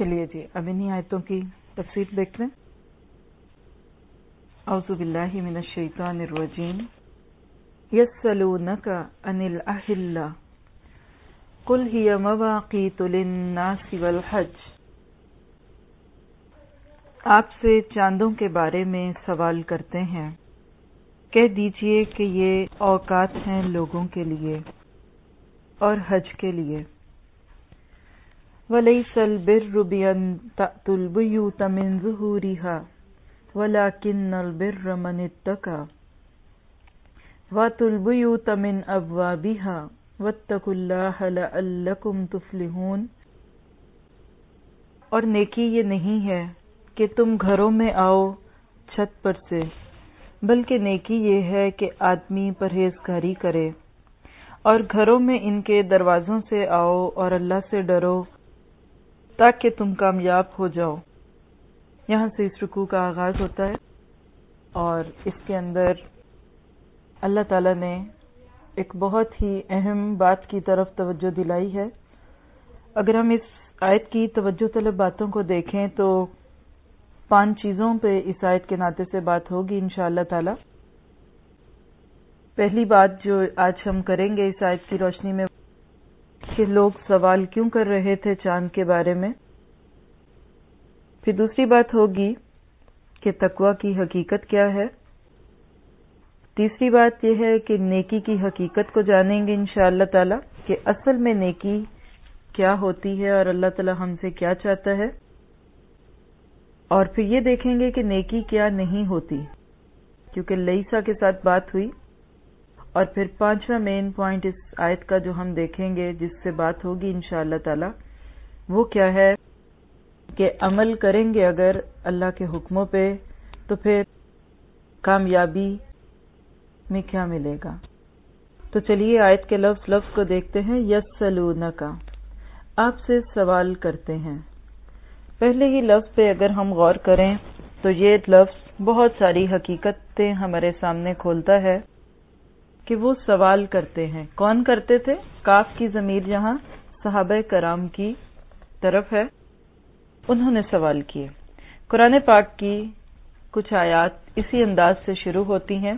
چلیے جی اب انہیں آیتوں کی تفصیل دیکھتے ہیں۔ اعوذ باللہ من الشیطان الرجیم۔ یسلونک عن الاحلہ قل ہی مواقیت للناس والحج۔ آپ سے چاندوں کے بارے میں سوال کرتے ہیں۔ کہہ دیجیے کہ یہ اوقات ہیں لوگوں کے لیے اور حج کے لیے۔ وَلَيْسَ الْبِرُّ بِأَن تَأْتُوا الْبُيُوتَ مِن ظُهُورِهَا وَلَكِنَّ الْبِرَّ مَنِ اتَّقَى وَأْتُوا الْبُيُوتَ مِنْ أَبْوَابِهَا وَاتَّقُوا اللَّهَ لَعَلَّكُمْ تُفْلِحُونَ اور نیکی یہ نہیں ہے کہ تم گھروں میں آؤ چھت پر سے، بلکہ نیکی یہ ہے کہ آدمی پرہیزگاری کرے اور گھروں میں ان کے دروازوں سے آؤ اور اللہ سے ڈرو تاکہ تم کامیاب ہو جاؤ۔ یہاں سے اس رکوع کا آغاز ہوتا ہے اور اس کے اندر اللہ تعالی نے ایک بہت ہی اہم بات کی طرف توجہ دلائی ہے۔ اگر ہم اس آیت کی توجہ طلب باتوں کو دیکھیں تو پانچ چیزوں پہ اس آیت کے ناطے سے بات ہوگی ان شاء اللہ تعالی۔ پہلی بات جو آج ہم کریں گے اس آیت کی روشنی میں کہ لوگ سوال کیوں کر رہے تھے چاند کے بارے میں؟ پھر دوسری بات ہوگی کہ تقوی کی حقیقت کیا ہے۔ تیسری بات یہ ہے کہ نیکی کی حقیقت کو جانیں گے ان شاء اللہ تعالی کہ اصل میں نیکی کیا ہوتی ہے اور اللہ تعالی ہم سے کیا چاہتا ہے۔ اور پھر یہ دیکھیں گے کہ نیکی کیا نہیں ہوتی، کیونکہ لئیسا کے ساتھ بات ہوئی۔ اور پھر پانچواں مین پوائنٹ اس آیت کا جو ہم دیکھیں گے، جس سے بات ہوگی ان شاء اللہ تعالی، وہ کیا ہے؟ کہ عمل کریں گے اگر اللہ کے حکموں پہ، تو پھر کامیابی میں کیا ملے گا؟ تو چلیے آیت کے لفظ لفظ کو دیکھتے ہیں یس سلون کا آپ سے سوال کرتے ہیں۔ پہلے ہی لفظ پہ اگر ہم غور کریں، تو یہ لفظ بہت ساری حقیقتیں ہمارے سامنے کھولتا ہے۔ کہ وہ سوال کرتے ہیں۔ کون کرتے تھے؟ کاف کی ضمیر جہاں صحابہ کرام کی طرف ہے۔ انہوں نے سوال کیے۔ قرآن پاک کی کچھ آیات اسی انداز سے شروع ہوتی ہیں۔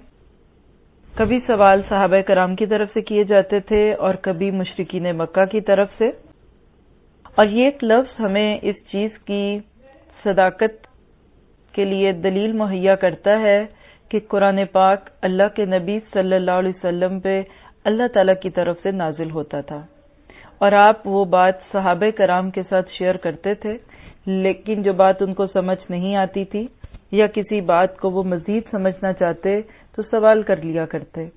کبھی سوال صحابہ کرام کی طرف سے کیے جاتے تھے اور کبھی مشرقین مکہ کی طرف سے۔ اور یہ ایک لفظ ہمیں اس چیز کی صداقت کے لیے دلیل مہیا کرتا ہے کہ قرآن پاک اللہ کے نبی صلی اللہ علیہ وسلم پہ اللہ تعالی کی طرف سے نازل ہوتا تھا۔ اور آپ وہ بات صحابہ کرام کے ساتھ شیئر کرتے تھے، لیکن جو بات ان کو سمجھ نہیں آتی تھی یا کسی بات کو وہ مزید سمجھنا چاہتے تو سوال کر لیا کرتے۔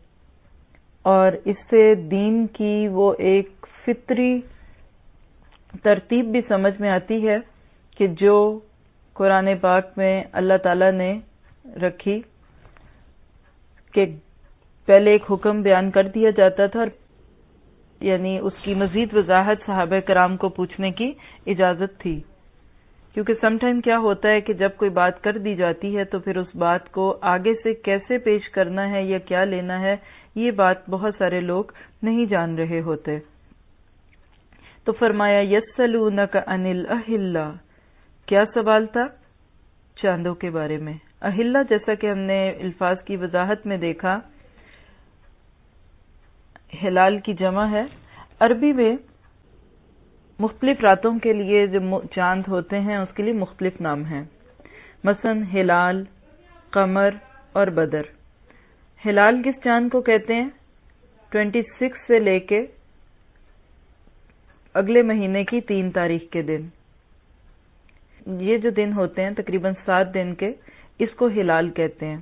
اور اس سے دین کی وہ ایک فطری ترتیب بھی سمجھ میں آتی ہے کہ جو قرآن پاک میں اللہ تعالی نے رکھی کہ پہلے ایک حکم بیان کر دیا جاتا تھا اور یعنی اس کی مزید وضاحت صحابہ کرام کو پوچھنے کی اجازت تھی۔ کیونکہ سم ٹائم کیا ہوتا ہے کہ جب کوئی بات کر دی جاتی ہے تو پھر اس بات کو آگے سے کیسے پیش کرنا ہے یا کیا لینا ہے، یہ بات بہت سارے لوگ نہیں جان رہے ہوتے۔ تو فرمایا یسلونک انل اہل کیا سوال تھا؟ چاندوں کے بارے میں۔ اہلا جیسا کہ ہم نے الفاظ کی وضاحت میں دیکھا، ہلال کی جمع ہے۔ عربی میں مختلف راتوں کے لیے جو چاند ہوتے ہیں، اس کے لیے مختلف نام ہیں۔ مثلا ہلال، قمر اور بدر۔ ہلال کس چاند کو کہتے ہیں؟ ٹوینٹی سکس سے لے کے اگلے مہینے کی تین تاریخ کے دن۔ یہ جو دن ہوتے ہیں، تقریباً سات دن کے اس کو ہلال کہتے ہیں۔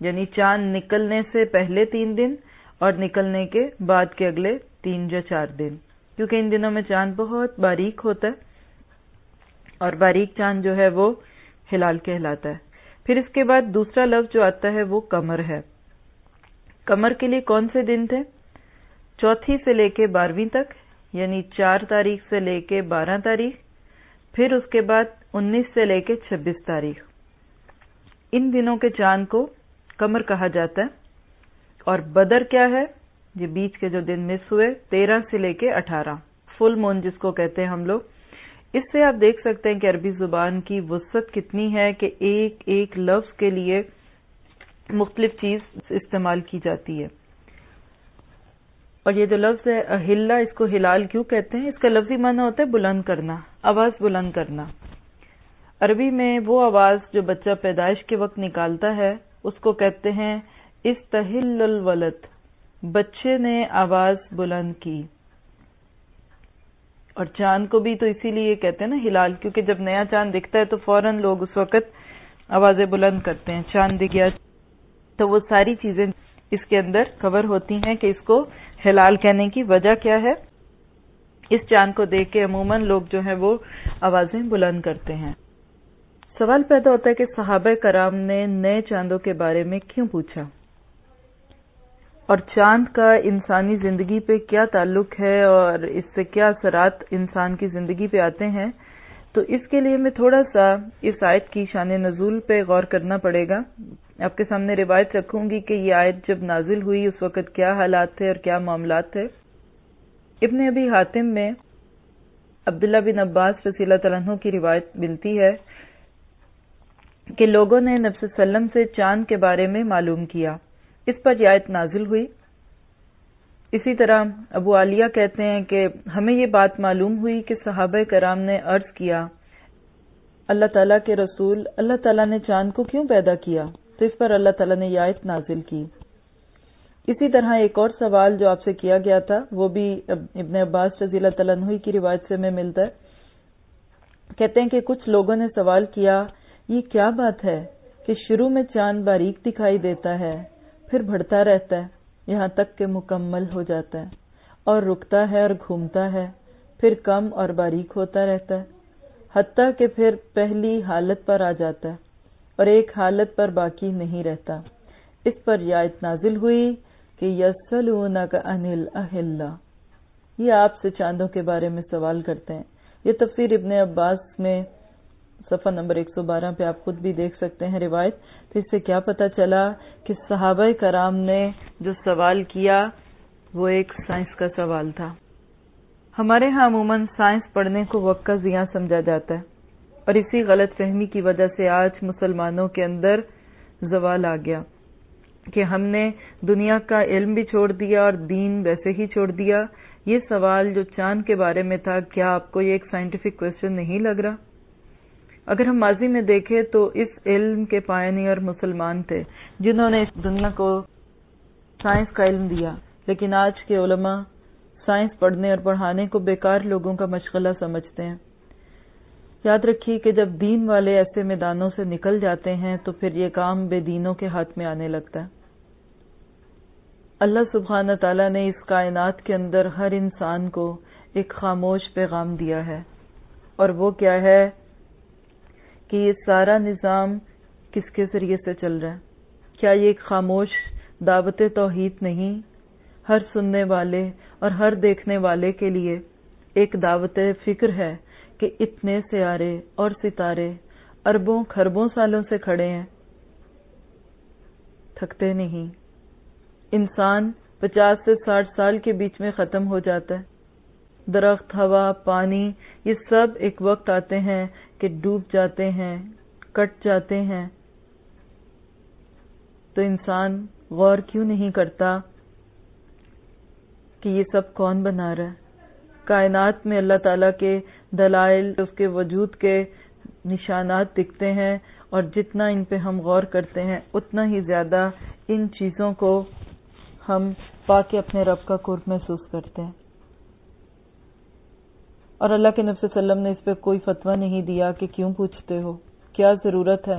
یعنی چاند نکلنے سے پہلے تین دن اور نکلنے کے بعد کے اگلے تین یا چار دن۔ کیونکہ ان دنوں میں چاند بہت باریک ہوتا ہے اور باریک چاند جو ہے وہ ہلال کہلاتا ہے۔ پھر اس کے بعد دوسرا لفظ جو آتا ہے وہ کمر ہے۔ کمر کے لیے کون سے دن تھے؟ چوتھی سے لے کے بارہویں تک یعنی چار تاریخ سے لے کے بارہ تاریخ، پھر اس کے بعد انیس سے لے کے چھبیس تاریخ۔ ان دنوں کے چاند کو کمر کہا جاتا ہے۔ اور بدر کیا ہے؟ یہ بیچ کے جو دن مس ہوئے، تیرہ سے لے کے اٹھارہ۔ فل مون جس کو کہتے ہیں ہم لوگ۔ اس سے آپ دیکھ سکتے ہیں کہ عربی زبان کی وسط کتنی ہے کہ ایک ایک لفظ کے لیے مختلف چیز استعمال کی جاتی ہے۔ اور یہ جو لفظ ہے اہلا اس کو ہلال کیوں کہتے ہیں؟ اس کا لفظی معنی ہوتا ہے بلند کرنا، آواز بلند کرنا۔ عربی میں وہ آواز جو بچہ پیدائش کے وقت نکالتا ہے، اس کو کہتے ہیں، استحل الولد. بچے نے آواز بلند کی۔ اور چاند کو بھی تو اسی لیے کہتے ہیں نا، ہلال، کیونکہ جب نیا چاند دکھتا ہے تو فوراً لوگ اس وقت آوازیں بلند کرتے ہیں۔ چاند دکھ گیا، تو وہ ساری چیزیں اس کے اندر کور ہوتی ہیں کہ اس کو ہلال کہنے کی وجہ کیا ہے۔ اس چاند کو دیکھ کے عموماً لوگ جو ہیں وہ آوازیں بلند کرتے ہیں۔ سوال پیدا ہوتا ہے کہ صحابہ کرام نے نئے چاندوں کے بارے میں کیوں پوچھا؟ اور چاند کا انسانی زندگی پہ کیا تعلق ہے اور اس سے کیا اثرات انسان کی زندگی پہ آتے ہیں؟ تو اس کے لیے میں تھوڑا سا اس آیت کی شان نزول پہ غور کرنا پڑے گا۔ آپ کے سامنے روایت رکھوں گی کہ یہ آیت جب نازل ہوئی، اس وقت کیا حالات تھے اور کیا معاملات تھے۔ ابن ابھی حاتم میں عبداللہ بن عباس رسی اللہ تعالیٰ کی روایت ملتی ہے کہ لوگوں نے نبس وسلم سے چاند کے بارے میں معلوم کیا۔ اس پر رعایت نازل ہوئی۔ اسی طرح ابو عالیہ کہتے ہیں کہ ہمیں یہ بات معلوم ہوئی کہ صحابہ کرام نے عرض کیا، اللہ تعالیٰ کے رسول اللہ تعالیٰ نے چاند کو کیوں پیدا کیا؟ تو اس پر اللہ تعالیٰ نے یہ آیت نازل کی۔ اسی طرح ایک اور سوال جو آپ سے کیا گیا تھا، وہ بھی ابن عباس رضی اللہ تعالیٰ کی روایت سے میں ملتا ہے۔ کہتے ہیں کہ کچھ لوگوں نے سوال کیا یہ کیا بات ہے کہ شروع میں چاند باریک دکھائی دیتا ہے، پھر بڑھتا رہتا ہے، یہاں تک کہ مکمل ہو جاتا ہے، اور رکتا ہے اور گھومتا ہے، پھر کم اور باریک ہوتا رہتا ہے، حتیٰ کہ پھر پہلی حالت پر آ جاتا ہے، اور ایک حالت پر باقی نہیں رہتا۔ اس پر رعایت نازل ہوئی کہ یسلونک انل اہل یہ آپ سے چاندوں کے بارے میں سوال کرتے ہیں۔ یہ تفسیر ابن عباس میں صفحہ نمبر 112 پہ آپ خود بھی دیکھ سکتے ہیں روایت تو اس سے کیا پتا چلا کہ صحابہ کرام نے جو سوال کیا، وہ ایک سائنس کا سوال تھا۔ ہمارے ہاں عموماً سائنس پڑھنے کو وقت کا زیاں سمجھا جاتا ہے اور اسی غلط فہمی کی وجہ سے آج مسلمانوں کے اندر زوال آ گیا کہ ہم نے دنیا کا علم بھی چھوڑ دیا اور دین ویسے ہی چھوڑ دیا۔ یہ سوال جو چاند کے بارے میں تھا، کیا آپ کو یہ ایک سائنٹیفک کوشچن نہیں لگ رہا؟ اگر ہم ماضی میں دیکھیں تو اس علم کے پائنیئر مسلمان تھے، جنہوں نے دنیا کو سائنس کا علم دیا۔ لیکن آج کے علماء سائنس پڑھنے اور پڑھانے کو بیکار لوگوں کا مشغلہ سمجھتے ہیں۔ یاد رکھیے کہ جب دین والے ایسے میدانوں سے نکل جاتے ہیں تو پھر یہ کام بے دینوں کے ہاتھ میں آنے لگتا ہے۔ اللہ سبحانہ تعالیٰ نے اس کائنات کے اندر ہر انسان کو ایک خاموش پیغام دیا ہے۔ اور وہ کیا ہے؟ کہ یہ سارا نظام کس کے ذریعے سے چل رہا ہے؟ کیا یہ ایک خاموش دعوت توحید نہیں؟ ہر سننے والے اور ہر دیکھنے والے کے لیے ایک دعوت فکر ہے کہ اتنے سیارے اور ستارے اربوں خربوں سالوں سے کھڑے ہیں۔ تھکتے نہیں۔ انسان پچاس سے ساٹھ سال کے بیچ میں ختم ہو جاتا ہے۔ درخت، ہوا، پانی، یہ سب ایک وقت آتے ہیں کہ ڈوب جاتے ہیں، کٹ جاتے ہیں۔ تو انسان غور کیوں نہیں کرتا کہ یہ سب کون بنا رہا ہے؟ کائنات میں اللہ تعالی کے دلائل، اس کے وجود کے نشانات دکھتے ہیں اور جتنا ان پہ ہم غور کرتے ہیں، اتنا ہی زیادہ ان چیزوں کو ہم پا کے اپنے رب کا قرب محسوس کرتے ہیں۔ اور اللہ کے نفس وسلم نے اس پہ کوئی فتویٰ نہیں دیا کہ کیوں پوچھتے ہو؟ کیا ضرورت ہے؟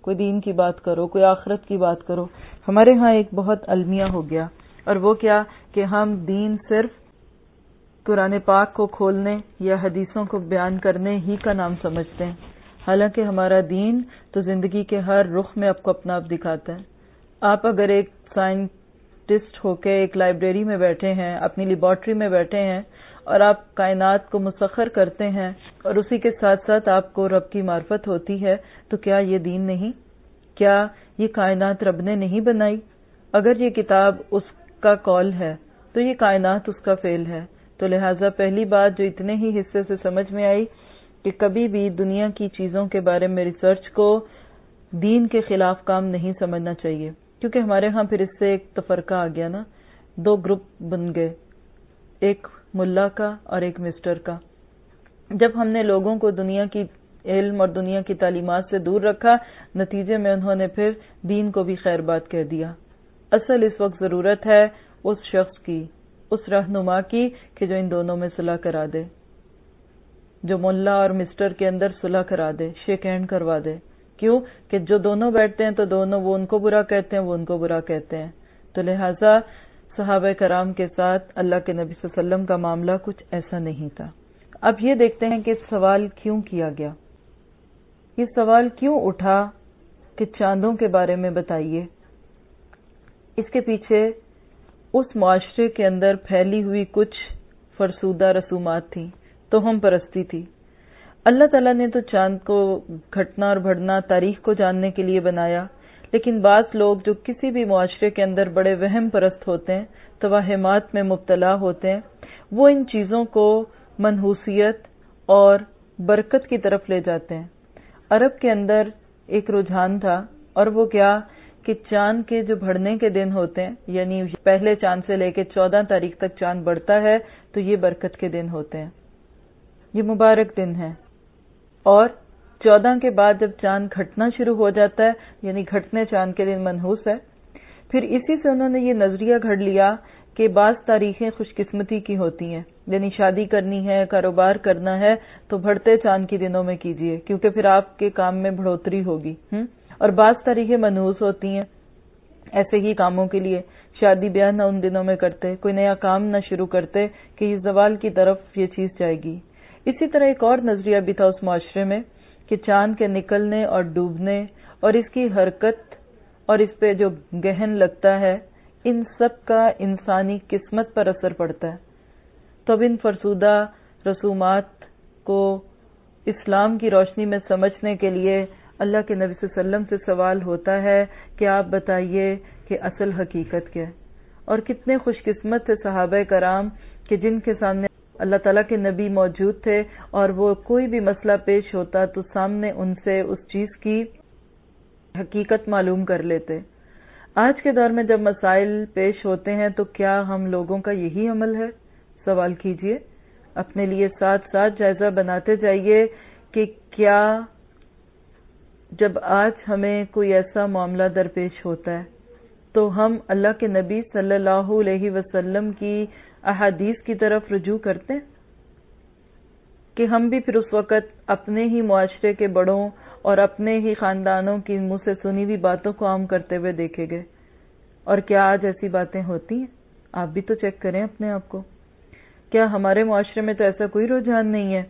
کوئی دین کی بات کرو، کوئی آخرت کی بات کرو؟ ہمارے ہاں ایک بہت المیہ ہو گیا اور وہ کیا کہ ہم دین صرف قرآن پاک کو کھولنے یا حدیثوں کو بیان کرنے ہی کا نام سمجھتے ہیں۔ حالانکہ ہمارا دین تو زندگی کے ہر رخ میں آپ کو اپنا آپ دکھاتا ہے۔ آپ اگر ایک سائنٹسٹ ہو کے ایک لائبریری میں بیٹھے ہیں، اپنی لیبارٹری میں بیٹھے ہیں اور آپ کائنات کو مسخر کرتے ہیں اور اسی کے ساتھ ساتھ آپ کو رب کی معرفت ہوتی ہے، تو کیا یہ دین نہیں؟ کیا یہ کائنات رب نے نہیں بنائی؟ اگر یہ کتاب اس کا کال ہے، تو یہ کائنات اس کا فیل ہے۔ تو لہٰذا پہلی بات جو اتنے ہی حصے سے سمجھ میں آئی کہ کبھی بھی دنیا کی چیزوں کے بارے میں ریسرچ کو دین کے خلاف کام نہیں سمجھنا چاہیے۔ کیونکہ ہمارے ہاں پھر اس سے ایک تفرقہ آ گیا نا۔ دو گروپ بن گئے۔ ایک ملا کا اور ایک مسٹر کا۔ جب ہم نے لوگوں کو دنیا کی علم اور دنیا کی تعلیمات سے دور رکھا، نتیجے میں انہوں نے پھر دین کو بھی خیر بات کہہ دیا۔ اصل اس وقت ضرورت ہے اس شخص کی، اس رہنما کی کہ جو ان دونوں میں صلح کرا دے۔ جو ملا اور مسٹر کے اندر صلح کرا دے، شیک ہینڈ کروا دے۔ کیوں؟ کہ جو دونوں بیٹھتے ہیں تو دونوں وہ ان کو برا کہتے ہیں، وہ ان کو برا کہتے ہیں۔ تو لہٰذا صحابہ کرام کے ساتھ اللہ کے نبی صلی اللہ علیہ وسلم کا معاملہ کچھ ایسا نہیں تھا۔ اب یہ دیکھتے ہیں کہ سوال کیوں کیا گیا۔ یہ سوال کیوں اٹھا کہ چاندوں کے بارے میں بتائیے۔ اس کے پیچھے اس معاشرے کے اندر پھیلی ہوئی کچھ فرسودہ رسومات تھیں، تو ہم پرستی تھی۔ اللہ تعالیٰ نے تو چاند کو گھٹنا اور بڑھنا تاریخ کو جاننے کے لیے بنایا۔ لیکن بعض لوگ جو کسی بھی معاشرے کے اندر بڑے وہم پرست ہوتے ہیں، توہمات میں مبتلا ہوتے ہیں، وہ ان چیزوں کو منحوسیت اور برکت کی طرف لے جاتے ہیں۔ عرب کے اندر ایک رجحان تھا اور وہ کیا کہ چاند کے جو بڑھنے کے دن ہوتے ہیں یعنی پہلے چاند سے لے کے چودہ تاریخ تک چاند بڑھتا ہے، تو یہ برکت کے دن ہوتے ہیں۔ یہ مبارک دن ہے۔ اور چودہ کے بعد جب چاند گھٹنا شروع ہو جاتا ہے یعنی گھٹنے چاند کے دن منحوس ہے۔ پھر اسی سے انہوں نے یہ نظریہ گھڑ لیا کہ بعض تاریخیں خوش قسمتی کی ہوتی ہیں۔ یعنی شادی کرنی ہے، کاروبار کرنا ہے، تو بڑھتے چاند کے دنوں میں کیجیے کیونکہ پھر آپ کے کام میں بڑھوتری ہوگی۔ اور بعض تاریخیں منحوس ہوتی ہیں ایسے ہی کاموں کے لیے۔ شادی بیاہ نہ ان دنوں میں کرتے، کوئی نیا کام نہ شروع کرتے کہ اس زوال کی طرف یہ چیز جائے گی۔ اسی طرح ایک اور نظریہ بھی تھا اس معاشرے میں۔ کہ چاند کے نکلنے اور ڈوبنے اور اس کی حرکت اور اس پہ جو گہن لگتا ہے، ان سب کا انسانی قسمت پر اثر پڑتا ہے۔ تو اب ان فرسودہ رسومات کو اسلام کی روشنی میں سمجھنے کے لیے اللہ کے نبی صلی اللہ علیہ وسلم سے سوال ہوتا ہے کہ آپ بتائیے کہ اصل حقیقت کیا ہے۔ اور کتنے خوش قسمت تھے صحابہ کرام کہ جن کے سامنے اللہ تعالیٰ کے نبی موجود تھے اور وہ کوئی بھی مسئلہ پیش ہوتا تو سامنے ان سے اس چیز کی حقیقت معلوم کر لیتے۔ آج کے دور میں جب مسائل پیش ہوتے ہیں تو کیا ہم لوگوں کا یہی عمل ہے؟ سوال کیجیے۔ اپنے لیے ساتھ ساتھ جائزہ بناتے جائیے کہ کیا جب آج ہمیں کوئی ایسا معاملہ درپیش ہوتا ہے۔ تو ہم اللہ کے نبی صلی اللہ علیہ وسلم کی احادیث کی طرف رجوع کرتے ہیں کہ ہم بھی پھر اس وقت اپنے ہی معاشرے کے بڑوں اور اپنے ہی خاندانوں کی منہ سے سنی ہوئی باتوں کو عام کرتے ہوئے دیکھے گئے اور کیا آج ایسی باتیں ہوتی ہیں؟ آپ بھی تو چیک کریں اپنے آپ کو۔ کیا ہمارے معاشرے میں تو ایسا کوئی رجحان نہیں ہے؟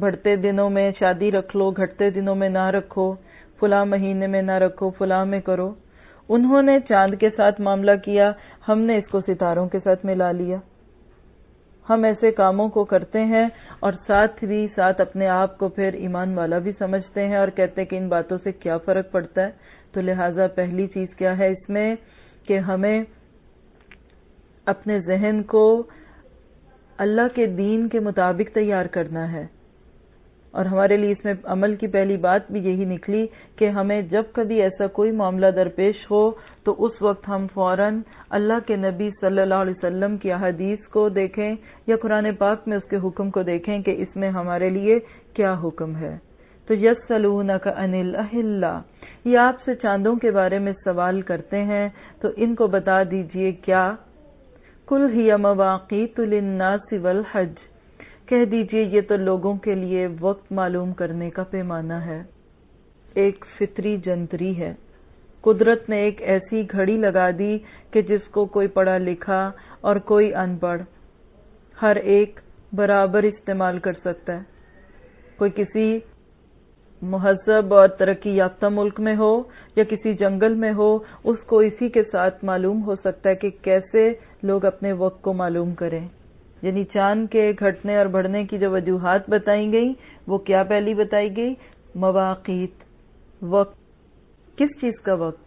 بڑھتے دنوں میں شادی رکھ لو، گھٹتے دنوں میں نہ رکھو، فلاں مہینے میں نہ رکھو، فلاں میں کرو۔ انہوں نے چاند کے ساتھ معاملہ کیا، ہم نے اس کو ستاروں کے ساتھ ملا لیا۔ ہم ایسے کاموں کو کرتے ہیں اور ساتھ بھی ساتھ اپنے آپ کو پھر ایمان والا بھی سمجھتے ہیں اور کہتے ہیں کہ ان باتوں سے کیا فرق پڑتا ہے۔ تو لہٰذا پہلی چیز کیا ہے اس میں کہ ہمیں اپنے ذہن کو اللہ کے دین کے مطابق تیار کرنا ہے۔ اور ہمارے لیے اس میں عمل کی پہلی بات بھی یہی نکلی کہ ہمیں جب کبھی ایسا کوئی معاملہ درپیش ہو تو اس وقت ہم فوراً اللہ کے نبی صلی اللہ علیہ وسلم کی احادیث کو دیکھیں یا قرآن پاک میں اس کے حکم کو دیکھیں کہ اس میں ہمارے لیے کیا حکم ہے۔ تو یس سلون کا انل اللہ یہ آپ سے چاندوں کے بارے میں سوال کرتے ہیں، تو ان کو بتا دیجیے کیا؟ کل ہی مواقع للناس والحج۔ کہہ دیجیے یہ تو لوگوں کے لیے وقت معلوم کرنے کا پیمانہ ہے۔ ایک فطری جنتری ہے۔ قدرت نے ایک ایسی گھڑی لگا دی کہ جس کو کوئی پڑھا لکھا اور کوئی ان پڑھ۔ ہر ایک برابر استعمال کر سکتا ہے۔ کوئی کسی مہذب اور ترقی یافتہ ملک میں ہو یا کسی جنگل میں ہو، اس کو اسی کے ساتھ معلوم ہو سکتا ہے کہ کیسے لوگ اپنے وقت کو معلوم کریں۔ یعنی چاند کے گھٹنے اور بڑھنے کی جو وجوہات بتائی گئی وہ کیا پہلی بتائی گئی؟ مواقع وقت۔ کس چیز کا وقت؟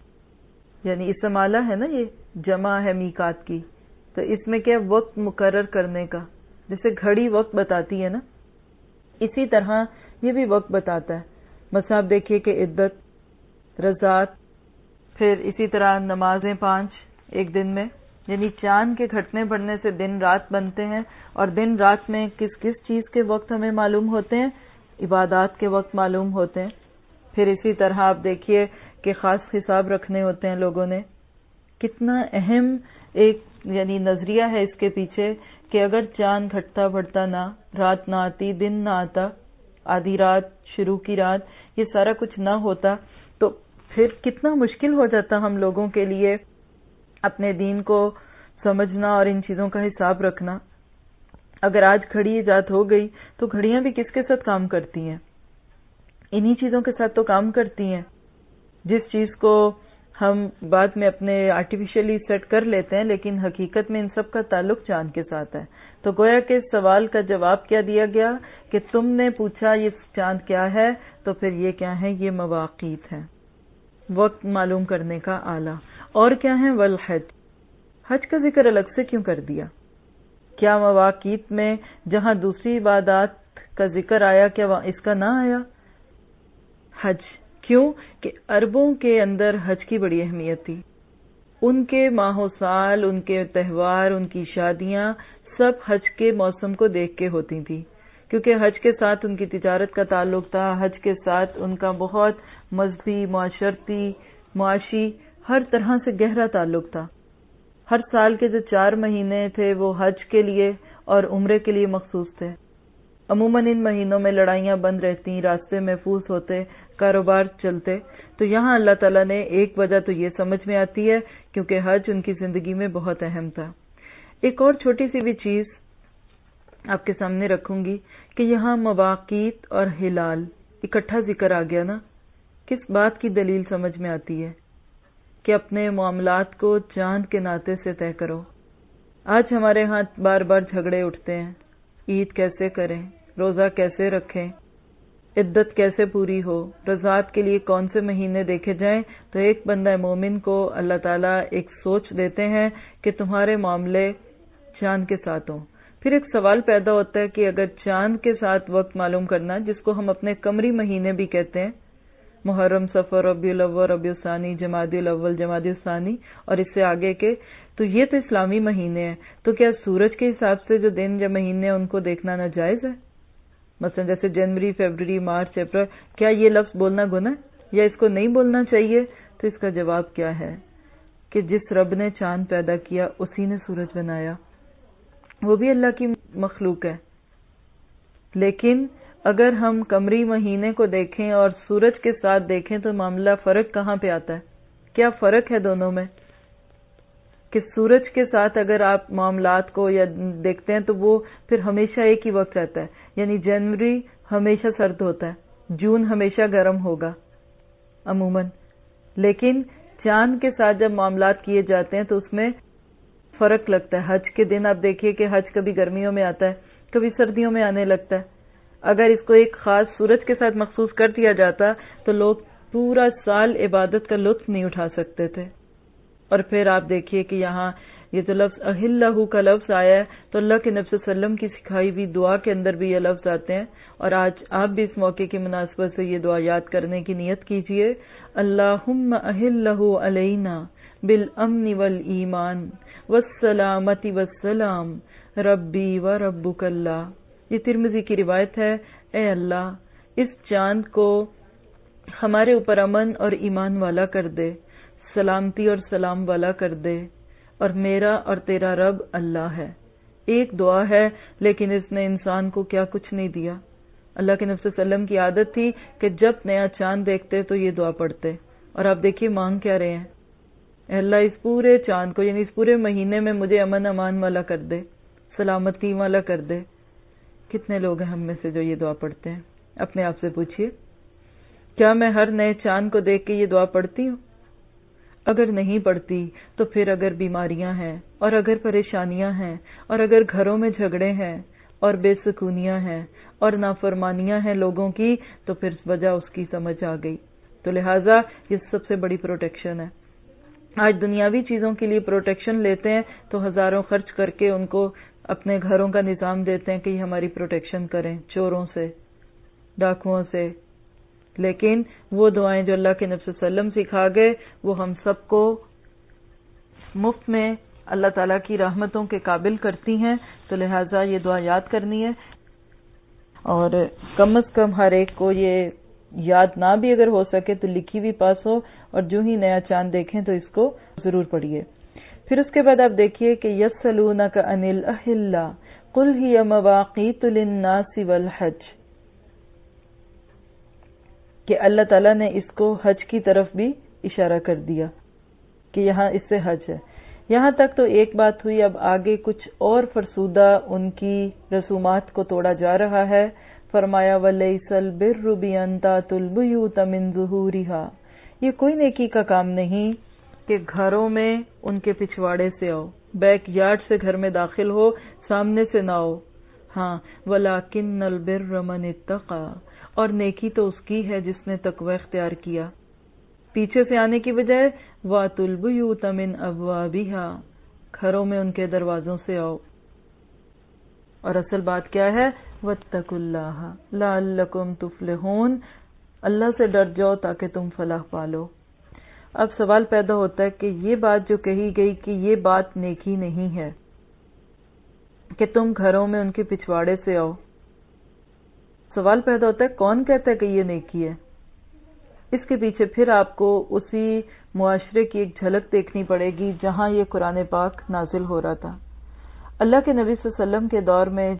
یعنی استعمالہ ہے نا یہ جمع ہے میکات کی۔ تو اس میں کیا وقت مقرر کرنے کا؟ جیسے گھڑی وقت بتاتی ہے نا۔ اسی طرح یہ بھی وقت بتاتا ہے۔ بس آپ دیکھیے کہ عدت رضات پھر اسی طرح نمازیں پانچ ایک دن میں۔ یعنی چاند کے گھٹنے پڑنے سے دن رات بنتے ہیں اور دن رات میں کس کس چیز کے وقت ہمیں معلوم ہوتے ہیں؟ عبادات کے وقت معلوم ہوتے ہیں۔ پھر اسی طرح آپ دیکھیے کہ خاص حساب رکھنے ہوتے ہیں لوگوں نے۔ کتنا اہم ایک یعنی نظریہ ہے اس کے پیچھے کہ اگر چاند گھٹتا بڑھتا نہ، رات نہ آتی، دن نہ آتا، آدھی رات، شروع کی رات، یہ سارا کچھ نہ ہوتا، تو پھر کتنا مشکل ہو جاتا ہم لوگوں کے لیے۔ اپنے دین کو سمجھنا اور ان چیزوں کا حساب رکھنا۔ اگر آج گھڑی ایجاد ہو گئی تو گھڑیاں بھی کس کے ساتھ کام کرتی ہیں؟ انہی چیزوں کے ساتھ تو کام کرتی ہیں۔ جس چیز کو ہم بعد میں اپنے آرٹیفیشلی سیٹ کر لیتے ہیں، لیکن حقیقت میں ان سب کا تعلق چاند کے ساتھ ہے۔ تو گویا کہ اس سوال کا جواب کیا دیا گیا کہ تم نے پوچھا یہ چاند کیا ہے، تو پھر یہ کیا ہے؟ یہ مواقع ہے۔ وقت معلوم کرنے کا آلہ اور کیا ہے والحج؟ حج کا ذکر الگ سے کیوں کر دیا؟ کیا مواقع میں جہاں دوسری عبادات کا ذکر آیا، کیا اس کا نہ آیا؟ حج کیوں؟ کہ اربوں کے اندر حج کی بڑی اہمیت تھی۔ ان کے ماہ و سال، ان کے تہوار، ان کی شادیاں سب حج کے موسم کو دیکھ کے ہوتی تھی کیونکہ حج کے ساتھ ان کی تجارت کا تعلق تھا، حج کے ساتھ ان کا بہت مذہبی، معاشرتی، معاشی، ہر طرح سے گہرا تعلق تھا۔ ہر سال کے جو چار مہینے تھے وہ حج کے لیے اور عمرے کے لیے مخصوص تھے۔ عموماً ان مہینوں میں لڑائیاں بند رہتی راستے محفوظ ہوتے، کاروبار چلتے۔ تو یہاں اللہ تعالیٰ نے ایک وجہ تو یہ سمجھ میں آتی ہے، کیونکہ حج ان کی زندگی میں بہت اہم تھا۔ ایک اور چھوٹی سی بھی چیز آپ کے سامنے رکھوں گی کہ یہاں مواقع اور ہلال، اکٹھا ذکر آ گیا نا۔ کس بات کی دلیل سمجھ میں آتی ہے کہ اپنے معاملات کو چاند کے ناطے سے طے کرو؟ آج ہمارے ہاتھ بار بار جھگڑے اٹھتے ہیں۔ عید کیسے کریں؟ روزہ کیسے رکھیں؟ عدت کیسے پوری ہو؟ رضاعت کے لیے کون سے مہینے دیکھے جائیں؟ تو ایک بندہ مومن کو اللہ تعالیٰ ایک سوچ دیتے ہیں کہ تمہارے معاملے چاند کے ساتھ ہوں۔ پھر ایک سوال پیدا ہوتا ہے کہ اگر چاند کے ساتھ وقت معلوم کرنا، جس کو ہم اپنے کمری مہینے بھی کہتے ہیں محرم سفر ربی الاول ربی الثانی، جمادی الاول، جمادی الثانی اور اس سے آگے کے تو یہ تو اسلامی مہینے ہیں۔ تو کیا سورج کے حساب سے جو دن یا مہینے ان کو دیکھنا ناجائز ہے؟ مثلا جیسے جنوری، فیبرری، مارچ، اپریل، کیا یہ لفظ بولنا گنا یا اس کو نہیں بولنا چاہیے؟ تو اس کا جواب کیا ہے؟ کہ جس رب نے چاند پیدا کیا، اسی نے سورج بنایا۔ وہ بھی اللہ کی مخلوق ہے۔ لیکن اگر ہم کمری مہینے کو دیکھیں اور سورج کے ساتھ دیکھیں تو معاملہ فرق کہاں پہ آتا ہے؟ کیا فرق ہے دونوں میں؟ کہ سورج کے ساتھ اگر آپ معاملات کو یا دیکھتے ہیں تو وہ پھر ہمیشہ ایک ہی وقت رہتا ہے یعنی جنوری ہمیشہ سرد ہوتا ہے، جون ہمیشہ گرم ہوگا، عموماً۔ لیکن چاند کے ساتھ جب معاملات کیے جاتے ہیں تو اس میں فرق لگتا ہے۔ حج کے دن آپ دیکھیے کہ حج کبھی گرمیوں میں آتا ہے، کبھی سردیوں میں آنے لگتا ہے۔ اگر اس کو ایک خاص سورج کے ساتھ مخصوص کر دیا جاتا تو لوگ پورا سال عبادت کا لطف نہیں اٹھا سکتے تھے۔ اور پھر آپ دیکھیے کہ یہاں یہ جو لفظ اہل کا لفظ آیا ہے تو اللہ کے نبی وسلم کی سکھائی ہوئی دعا کے اندر بھی یہ لفظ آتے ہیں۔ اور آج آپ بھی اس موقع کی مناسبت سے یہ دعا یاد کرنے کی نیت کیجیے۔ اللہ اہل علینا بالامن والایمان والسلامتی والسلام، ربی و ربک اللہ۔ یہ ترمزی کی روایت ہے۔ اے اللہ، اس چاند کو ہمارے اوپر امن اور ایمان والا کر دے، سلامتی اور سلام والا کر دے۔ اور میرا اور تیرا رب اللہ ہے۔ ایک دعا ہے، لیکن اس نے انسان کو کیا کچھ نہیں دیا۔ اللہ کے نفس وسلم کی عادت تھی کہ جب نیا چاند دیکھتے تو یہ دعا پڑھتے۔ اور آپ دیکھیے مانگ کیا رہے ہیں۔ اے اللہ، اس پورے چاند کو یعنی اس پورے مہینے میں مجھے امن امان والا کر دے، سلامتی والا کر دے۔ کتنے لوگ ہیں ہم میں سے جو یہ دعا پڑھتے ہیں؟ اپنے آپ سے پوچھیے کیا میں ہر نئے چاند کو دیکھ کے یہ دعا پڑھتی ہوں؟ اگر نہیں پڑھتی تو پھر اگر بیماریاں ہیں اور اگر پریشانیاں ہیں اور اگر گھروں میں جھگڑے ہیں اور بے سکونیاں ہیں اور نافرمانیاں ہیں لوگوں کی، تو پھر وجہ اس کی سمجھ آ گئی۔ تو لہٰذا یہ سب سے بڑی پروٹیکشن ہے۔ آج دنیاوی چیزوں کے لیے پروٹیکشن لیتے ہیں تو ہزاروں خرچ کر کے ان کو اپنے گھروں کا نظام دیتے ہیں کہ یہ ہماری پروٹیکشن کریں، چوروں سے، ڈاکوؤں سے۔ لیکن وہ دعائیں جو اللہ کے نفس وسلم سکھا گئے، وہ ہم سب کو مفت میں اللہ تعالیٰ کی رحمتوں کے قابل کرتی ہیں، تو لہٰذا یہ دعا یاد کرنی ہے۔ اور کم از کم ہر ایک کو یہ یاد نہ بھی اگر ہو سکے تو لکھی بھی پاس ہو اور جو ہی نیا چاند دیکھیں تو اس کو ضرور پڑھیے۔ پھر اس کے بعد آپ دیکھیے کہ یس سلون کا انل اہل کل ہی مواقع للناس والحج۔ کہ اللہ تعالیٰ نے اس کو حج کی طرف بھی اشارہ کر دیا کہ یہاں اس سے حج ہے۔ یہاں تک تو ایک بات ہوئی، اب آگے کچھ اور فرسودہ ان کی رسومات کو توڑا جا رہا ہے۔ فرمایا ولیسل بر روبیتا تلبیوت من ظہورها یہ کوئی نیکی کا کام نہیں کہ گھروں میں ان کے پچھواڑے سے آؤ، بیک یارڈ سے گھر میں داخل ہو، سامنے سے نہ آؤ۔ ہاں ولاکن البر من اتقا اور نیکی تو اس کی ہے جس نے تقوی اختیار کیا۔ پیچھے سے آنے کی بجائے، وات البیوت من ابوابها گھروں میں ان کے دروازوں سے آؤ۔ اور اصل بات کیا ہے؟ وَاتَّقُ اللَّهَ لَعَلَّكُمْ تُفْلِحُونَ۔ اللہ سے ڈر جاؤ تاکہ تم فلاح پالو اب سوال پیدا ہوتا ہے کہ یہ بات جو کہی گئی کہ یہ بات نیکی نہیں ہے، کہ تم گھروں میں ان کے پچھواڑے سے آؤ۔ سوال پیدا ہوتا ہے، کون کہتا ہے کہ یہ نیکی ہے؟ اس کے پیچھے پھر آپ کو اسی معاشرے کی ایک جھلک دیکھنی پڑے گی جہاں یہ قرآن پاک نازل ہو رہا تھا۔ اللہ کے نبی صلی اللہ علیہ وسلم کے دور میں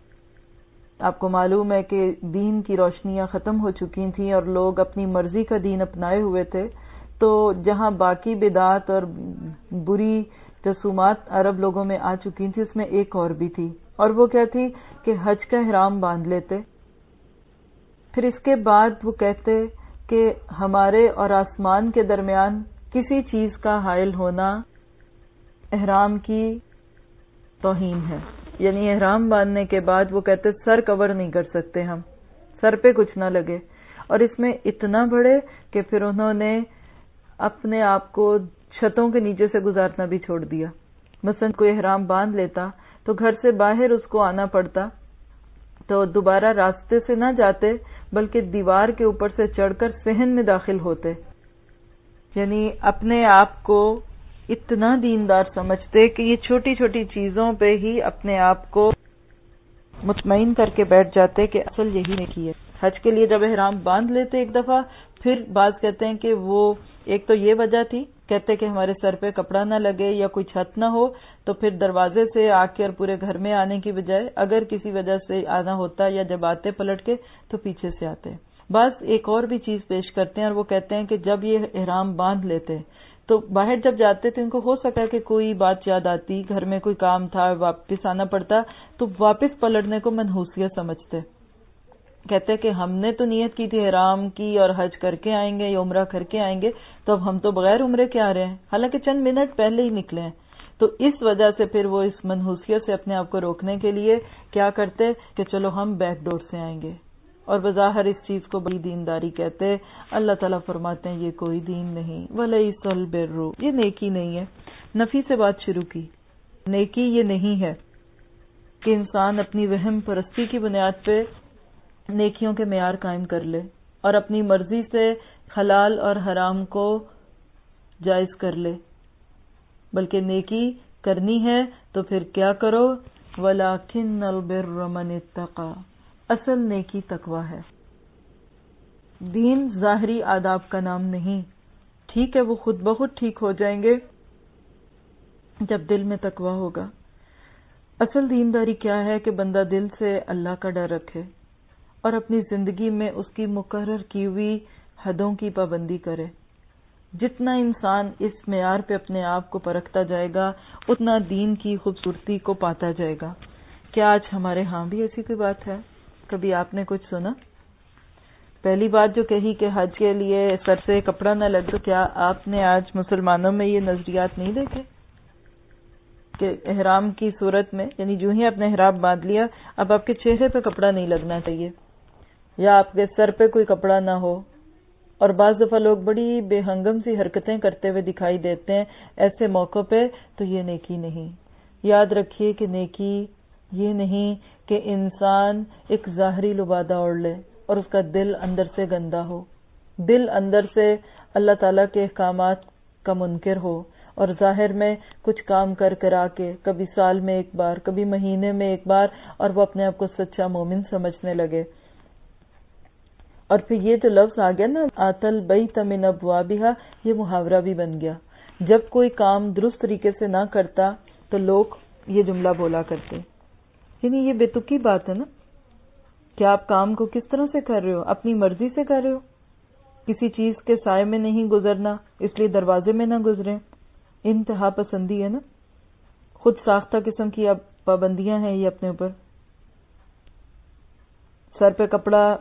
آپ کو معلوم ہے کہ دین کی روشنیاں ختم ہو چکی تھیں اور لوگ اپنی مرضی کا دین اپنائے ہوئے تھے، تو جہاں باقی بدعات اور بری رسومات عرب لوگوں میں آ چکی تھی اس میں ایک اور بھی تھی۔ اور وہ کیا تھی کہ حج کا احرام باندھ لیتے۔ پھر اس کے بعد وہ کہتے کہ ہمارے اور آسمان کے درمیان کسی چیز کا حائل ہونا احرام کی توہین ہے۔ یعنی احرام باندھنے کے بعد وہ کہتے سر کور نہیں کر سکتے ہم، سر پہ کچھ نہ لگے۔ اور اس میں اتنا بڑے کہ پھر انہوں نے اپنے آپ کو چھتوں کے نیچے سے گزارنا بھی چھوڑ دیا۔ مثلا کوئی احرام باندھ لیتا تو گھر سے باہر اس کو آنا پڑتا۔ تو دوبارہ راستے سے نہ جاتے، بلکہ دیوار کے اوپر سے چڑھ کر سہن میں داخل ہوتے۔ یعنی اپنے آپ کو اتنا دیندار سمجھتے کہ یہ چھوٹی چھوٹی چیزوں پہ ہی اپنے آپ کو مطمئن کر کے بیٹھ جاتے کہ اصل یہی نہیں کی ہے۔ حج کے لیے جب احرام باندھ لیتے ایک دفعہ، پھر بعض کہتے ہیں کہ وہ، ایک تو یہ وجہ تھی، کہتے کہ ہمارے سر پہ کپڑا نہ لگے یا کوئی چھت نہ ہو، تو پھر دروازے سے آ کے اور پورے گھر میں آنے کی بجائے اگر کسی وجہ سے آنا ہوتا یا جب آتے پلٹ کے، تو پیچھے سے آتے۔ بعض ایک اور بھی چیز پیش کرتے ہیں اور وہ کہتے ہیں کہ جب یہ احرام باندھ لیتے تو باہر جب جاتے تھے، ان کو ہو سکتا ہے کہ کوئی بات یاد آتی، گھر میں کوئی کام تھا، واپس آنا پڑتا، تو واپس پلٹنے کو منحوسیت سمجھتے۔ کہتے کہ ہم نے تو نیت کی تھی، حرام کی اور حج کر کے آئیں گے یا عمرہ کر کے آئیں گے، تو اب ہم تو بغیر عمرے کے آ رہے ہیں؟ حالانکہ چند منٹ پہلے ہی نکلے ہیں۔ تو اس وجہ سے پھر وہ اس منحوسیت سے اپنے آپ کو روکنے کے لیے کیا کرتے کہ چلو ہم بیک ڈور سے آئیں گے۔ اور بظاہر اس چیز کو بڑی دینداری کہتے اللہ تعالیٰ فرماتے ہیں، یہ کوئی دین نہیں۔ ولی سل برو یہ نیکی نہیں ہے۔ نفی سے بات شروع کی۔ نیکی یہ نہیں ہے کہ انسان اپنی وہم پرستی کی بنیاد پہ نیکیوں کے معیار قائم کر لے اور اپنی مرضی سے حلال اور حرام کو جائز کر لے۔ بلکہ نیکی کرنی ہے تو پھر کیا کرو؟ ولاکن البر من اتقا اصل نیکی تقوی ہے۔ دین ظاہری آداب کا نام نہیں۔ ٹھیک ہے، وہ خود بخود ٹھیک ہو جائیں گے جب دل میں تقوی ہوگا۔ اصل دینداری کیا ہے کہ بندہ دل سے اللہ کا ڈر رکھے اور اپنی زندگی میں اس کی مقرر کی ہوئی حدوں کی پابندی کرے۔ جتنا انسان اس معیار پہ اپنے آپ کو پرکھتا جائے گا، اتنا دین کی خوبصورتی کو پاتا جائے گا۔ کیا آج ہمارے ہاں بھی ایسی کوئی بات ہے؟ کبھی آپ نے کچھ سنا؟ پہلی بات جو کہی کہ حج کے لیے سر سے کپڑا نہ لگ تو کیا آپ نے آج مسلمانوں میں یہ نظریات نہیں دیکھے؟ کہ احرام کی صورت میں یعنی جو ہی آپ نے احرام باندھ لیا، اب آپ کے چہرے پہ کپڑا نہیں لگنا چاہیے، یا آپ کے سر پہ کوئی کپڑا نہ ہو۔ اور بعض دفعہ لوگ بڑی بے ہنگم سی حرکتیں کرتے ہوئے دکھائی دیتے ہیں، ایسے موقع پہ تو یہ نیکی نہیں۔ یاد رکھیے کہ نیکی یہ نہیں کہ انسان ایک ظاہری لبادہ اوڑھ لے اور اس کا دل اندر سے گندا ہو۔ دل اندر سے اللہ تعالیٰ کے احکامات کا منکر ہو اور ظاہر میں کچھ کام کر کرا کے کبھی سال میں ایک بار، کبھی مہینے میں ایک بار اور وہ اپنے آپ کو سچا مومن سمجھنے لگے۔ اور پھر یہ جو لفظ آ گیا نا، آتل بئی تمن ابوابیہ یہ محاورہ بھی بن گیا۔ جب کوئی کام درست طریقے سے نہ کرتا تو لوگ یہ جملہ بولا کرتے۔ یعنی یہ بے تکی بات ہے نا کہ آپ کام کو کس طرح سے کر رہے ہو؟ اپنی مرضی سے کر رہے ہو؟ کسی چیز کے سائے میں نہیں گزرنا، اس لیے دروازے میں نہ گزرے انتہا پسندی ہے نا؟ خود ساختہ قسم کی اب پابندیاں ہیں یہ اپنے اوپر۔ سر پہ کپڑا،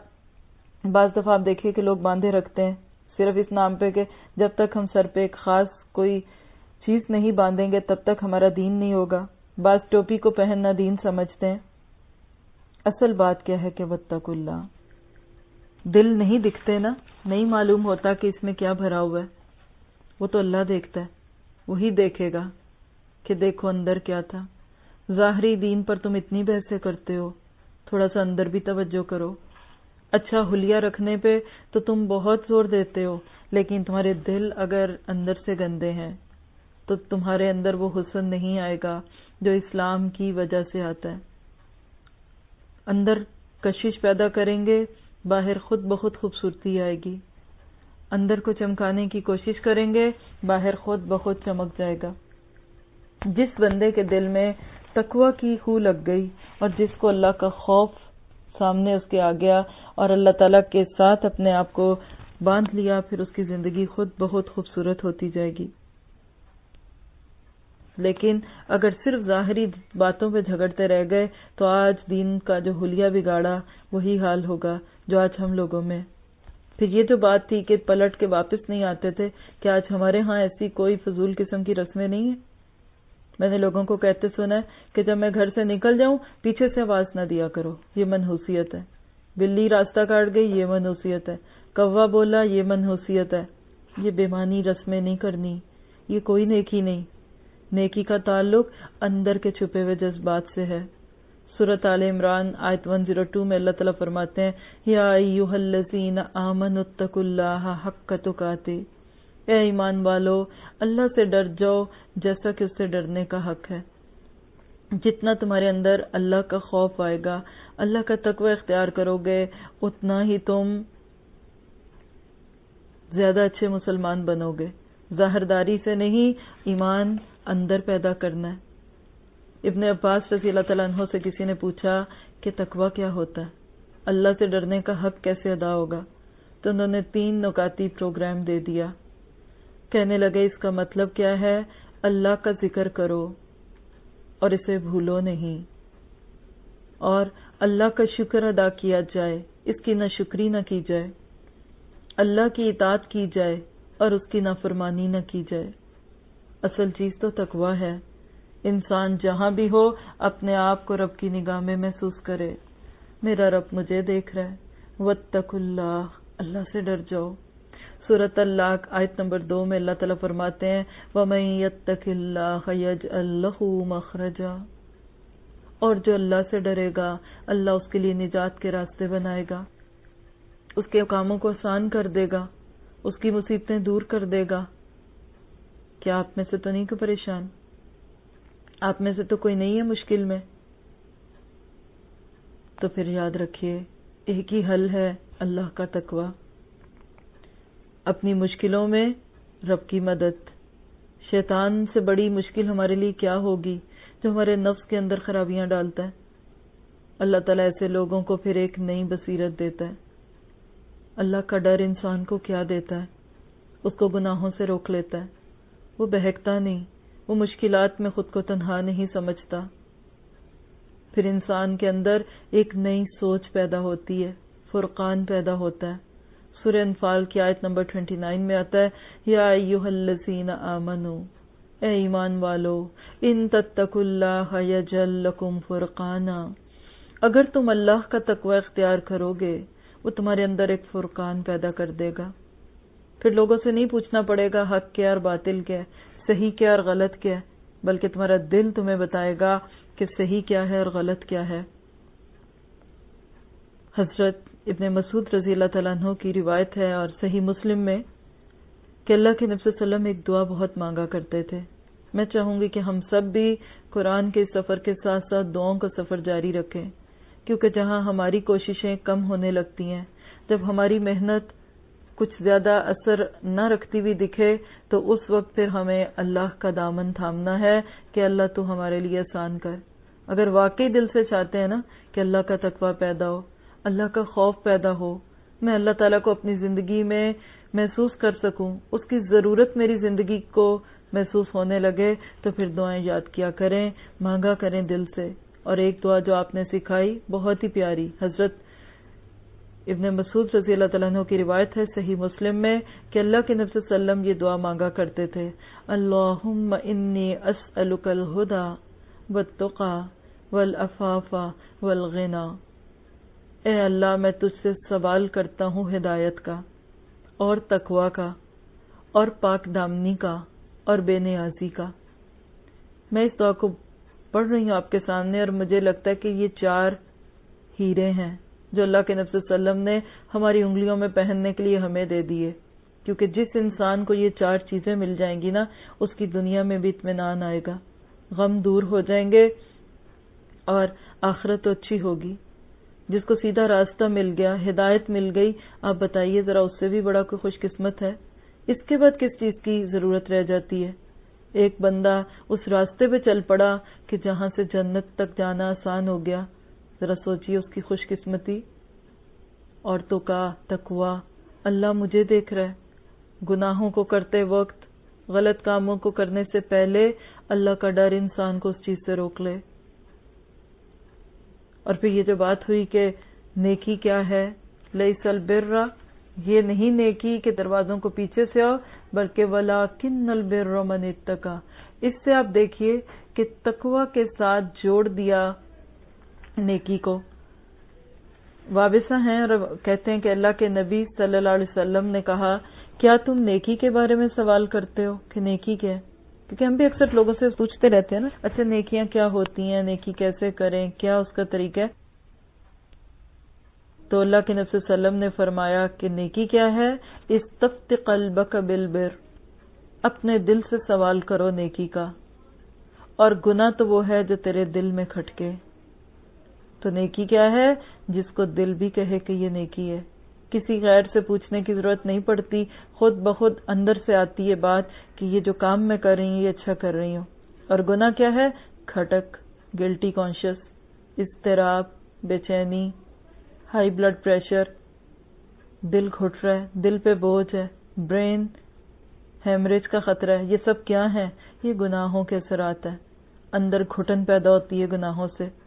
بعض دفعہ آپ دیکھیے کہ لوگ باندھے رکھتے ہیں۔ صرف اس نام پہ کہ جب تک ہم سر پہ ایک خاص کوئی چیز نہیں باندھیں گے، تب تک ہمارا دین نہیں ہوگا۔ بعض ٹوپی کو پہننا دین سمجھتے ہیں۔ اصل بات کیا ہے کہ وطق اللہ دل نہیں دکھتے نا، نہیں معلوم ہوتا کہ اس میں کیا بھرا ہوا ہے۔ وہ تو اللہ دیکھتا ہے، وہی دیکھے گا کہ دیکھو اندر کیا تھا۔ ظاہری دین پر تم اتنی بحثیں کرتے ہو، تھوڑا سا اندر بھی توجہ کرو۔ اچھا ہولیا رکھنے پہ تو تم بہت زور دیتے ہو، لیکن تمہارے دل اگر اندر سے گندے ہیں تو تمہارے اندر وہ حسن نہیں آئے گا۔ جو اسلام کی وجہ سے آتا ہے۔ اندر کشش پیدا کریں گے، باہر خود بخود خوبصورتی آئے گی۔ اندر کو چمکانے کی کوشش کریں گے، باہر خود بخود چمک جائے گا۔ جس بندے کے دل میں تقوی کی خو لگ گئی اور جس کو اللہ کا خوف سامنے اس کے آ گیا اور اللہ تعالیٰ کے ساتھ اپنے آپ کو باندھ لیا، پھر اس کی زندگی خود بہت خوبصورت ہوتی جائے گی۔ لیکن اگر صرف ظاہری باتوں پہ جھگڑتے رہ گئے تو آج دین کا جو حلیہ بگاڑا، وہی حال ہوگا جو آج ہم لوگوں میں۔ پھر یہ جو بات تھی کہ پلٹ کے واپس نہیں آتے تھے کہ آج ہمارے ہاں ایسی کوئی فضول قسم کی رسمیں نہیں ہیں؟ میں نے لوگوں کو کہتے سنا ہے کہ جب میں گھر سے نکل جاؤں، پیچھے سے آواز نہ دیا کرو، یہ منحوسیت ہے۔ بلی راستہ کاٹ گئی، یہ منحوسیت ہے۔ کوا بولا، یہ منحوسیت ہے۔ یہ بےمانی رسمیں نہیں کرنی۔ یہ کوئی نیکی نہیں۔ نیکی کا تعلق اندر کے چھپے ہوئے جذبات سے ہے۔ سورت عال عمران آیت 102 میں اللہ تعالیٰ فرماتے ہیں، یا ایوہ الذین آمنوا اتقوا اللہ حق تقاتے اے ایمان والو، اللہ سے ڈر جاؤ جیسا کہ اس سے ڈرنے کا حق ہے۔ جتنا تمہارے اندر اللہ کا خوف آئے گا، اللہ کا تقوی اختیار کرو گے، اتنا ہی تم زیادہ اچھے مسلمان بنو گے۔ ظاہرداری سے نہیں، ایمان اندر پیدا کرنا ہے۔ ابن عباس رضی اللہ تعالیٰ عنہ سے کسی نے پوچھا کہ تقوی کیا ہوتا ہے؟ اللہ سے ڈرنے کا حق کیسے ادا ہوگا؟ تو انہوں نے تین نکاتی پروگرام دے دیا۔ کہنے لگے، اس کا مطلب کیا ہے؟ اللہ کا ذکر کرو اور اسے بھولو نہیں۔ اور اللہ کا شکر ادا کیا جائے، اس کی نہ شکری نہ کی جائے۔ اللہ کی اطاعت کی جائے اور اس کی نافرمانی نہ کی جائے۔ اصل چیز تو تقوی ہے۔ انسان جہاں بھی ہو، اپنے آپ کو رب کی نگاہ میں محسوس کرے۔ میرا رب مجھے دیکھ رہا ہے۔ وَاتَّقُ اللہ اللہ سے ڈر جاؤ۔ سورت اللہ آیت نمبر دو میں اللہ تعالیٰ فرماتے ہیں، وَمَن يَتَّقِ اللَّهَ يَجْعَلْ لَهُ اور جو اللہ سے ڈرے گا، اللہ اس کے لیے نجات کے راستے بنائے گا۔ اس کے کاموں کو آسان کر دے گا۔ اس کی مصیبتیں دور کر دے گا۔ کیا آپ میں سے تو نہیں کو پریشان؟ آپ میں سے تو کوئی نہیں ہے مشکل میں؟ تو پھر یاد رکھیے، ایک ہی حل ہے اللہ کا تقوی۔ اپنی مشکلوں میں رب کی مدد۔ شیطان سے بڑی مشکل ہمارے لیے کیا ہوگی جو ہمارے نفس کے اندر خرابیاں ڈالتا ہے؟ اللہ تعالیٰ ایسے لوگوں کو پھر ایک نئی بصیرت دیتا ہے۔ اللہ کا ڈر انسان کو کیا دیتا ہے؟ اس کو گناہوں سے روک لیتا ہے۔ وہ بہکتا نہیں، وہ مشکلات میں خود کو تنہا نہیں سمجھتا۔ پھر انسان کے اندر ایک نئی سوچ پیدا ہوتی ہے، فرقان پیدا ہوتا ہے۔ سورہ انفال کی آیت نمبر 29 میں آتا ہے، یا ایوہ الذین آمنو، اے ایمان والو، ان تتقوا اللہ یجل لکم فرقانا۔ اگر تم اللہ کا تقوی اختیار کرو گے وہ تمہارے اندر ایک فرقان پیدا کر دے گا۔ پھر لوگوں سے نہیں پوچھنا پڑے گا حق کیا اور باطل کیا ہے، صحیح کیا اور غلط کیا ہے، بلکہ تمہارا دل تمہیں بتائے گا کہ صحیح کیا ہے اور غلط کیا ہے۔ حضرت ابن مسعود رضی اللہ تعالیٰ عنہ کی روایت ہے اور صحیح مسلم میں کہ اللہ کے نبی صلی اللہ علیہ وسلم ایک دعا بہت مانگا کرتے تھے۔ میں چاہوں گی کہ ہم سب بھی قرآن کے سفر کے ساتھ ساتھ دعاؤں کا سفر جاری رکھیں، کیونکہ جہاں ہماری کوششیں کم ہونے لگتی ہیں، جب ہماری محنت کچھ زیادہ اثر نہ رکھتی ہوئی دکھے تو اس وقت پھر ہمیں اللہ کا دامن تھامنا ہے کہ اللہ تو ہمارے لیے آسان کر۔ اگر واقعی دل سے چاہتے ہیں نا کہ اللہ کا تقوی پیدا ہو، اللہ کا خوف پیدا ہو، میں اللہ تعالیٰ کو اپنی زندگی میں محسوس کر سکوں، اس کی ضرورت میری زندگی کو محسوس ہونے لگے تو پھر دعائیں یاد کیا کریں، مانگا کریں دل سے۔ اور ایک دعا جو آپ نے سکھائی، بہت ہی پیاری، حضرت ابن مسعود رضی اللہ تعالیٰ عنہ کی روایت ہے، صحیح مسلم میں کہ اللہ کے نبی صلی اللہ علیہ وسلم یہ دعا مانگا کرتے تھے۔ اللہم انی اسألک الہدا والتقا والعفافا والغنا اے اللہ، میں تجھ سے سوال کرتا ہوں ہدایت کا اور تقوا کا اور پاک دامنی کا اور بے نیازی کا۔ میں اس دعا کو پڑھ رہی ہوں آپ کے سامنے اور مجھے لگتا ہے کہ یہ چار ہیرے ہیں۔ جو اللہ کے نبی صلی اللہ علیہ وسلم نے ہماری انگلیوں میں پہننے کے لیے ہمیں دے دیے۔ کیونکہ جس انسان کو یہ چار چیزیں مل جائیں گی نا، اس کی دنیا میں بھی اطمینان آئے گا۔ غم دور ہو جائیں گے اور آخرت تو اچھی ہوگی۔ جس کو سیدھا راستہ مل گیا، ہدایت مل گئی، آپ بتائیے ذرا اس سے بھی بڑا کوئی خوش قسمت ہے؟ اس کے بعد کس چیز کی ضرورت رہ جاتی ہے؟ ایک بندہ اس راستے پہ چل پڑا کہ جہاں سے جنت تک جانا آسان ہو گیا۔ ذرا سوچیے اس کی خوش قسمتی عورتوں کا تقوا اللہ مجھے دیکھ رہا ہے۔ گناہوں کو کرتے وقت، غلط کاموں کو کرنے سے پہلے اللہ کا ڈر انسان کو اس چیز سے روک لے۔ اور پھر یہ جو بات ہوئی کہ نیکی کیا ہے لئی سل برا یہ نہیں نیکی کہ دروازوں کو پیچھے سے آؤ، بلکہ ولا کن البر من اتقا اس سے آپ دیکھیے کہ تقوا کے ساتھ جوڑ دیا نیکی کو۔ وابسہ ہیں اور کہتے ہیں کہ اللہ کے نبی صلی اللہ علیہ وسلم نے کہا، کیا تم نیکی کے بارے میں سوال کرتے ہو؟ کہ نیکی کیا ہے؟ کیونکہ ہم بھی اکثر لوگوں سے پوچھتے رہتے ہیں نا اچھا نیکیاں کیا ہوتی ہیں؟ نیکی کیسے کریں؟ کیا اس کا طریقہ ہے؟ تو اللہ کے نبی صلی اللہ علیہ وسلم نے فرمایا کہ نیکی کیا ہے؟ استفت قلبک بالبر، اپنے دل سے سوال کرو نیکی کا، اور گناہ تو وہ ہے جو تیرے دل میں کھٹکے۔ تو نیکی کیا ہے؟ جس کو دل بھی کہے کہ یہ نیکی ہے۔ کسی غیر سے پوچھنے کی ضرورت نہیں پڑتی۔ خود بخود اندر سے آتی ہے بات کہ یہ جو کام میں کر رہی ہوں یہ اچھا کر رہی ہوں۔ اور گناہ کیا ہے؟ کھٹک گلٹی کانشیس اضطراب، بے چینی ہائی بلڈ پریشر دل گھٹ رہا ہے، دل پہ بوجھ ہے برین ہیمریج کا خطرہ ہے۔ یہ سب کیا ہے یہ گناہوں کے اثرات ہے اندر گھٹن پیدا ہوتی ہے گناہوں سے۔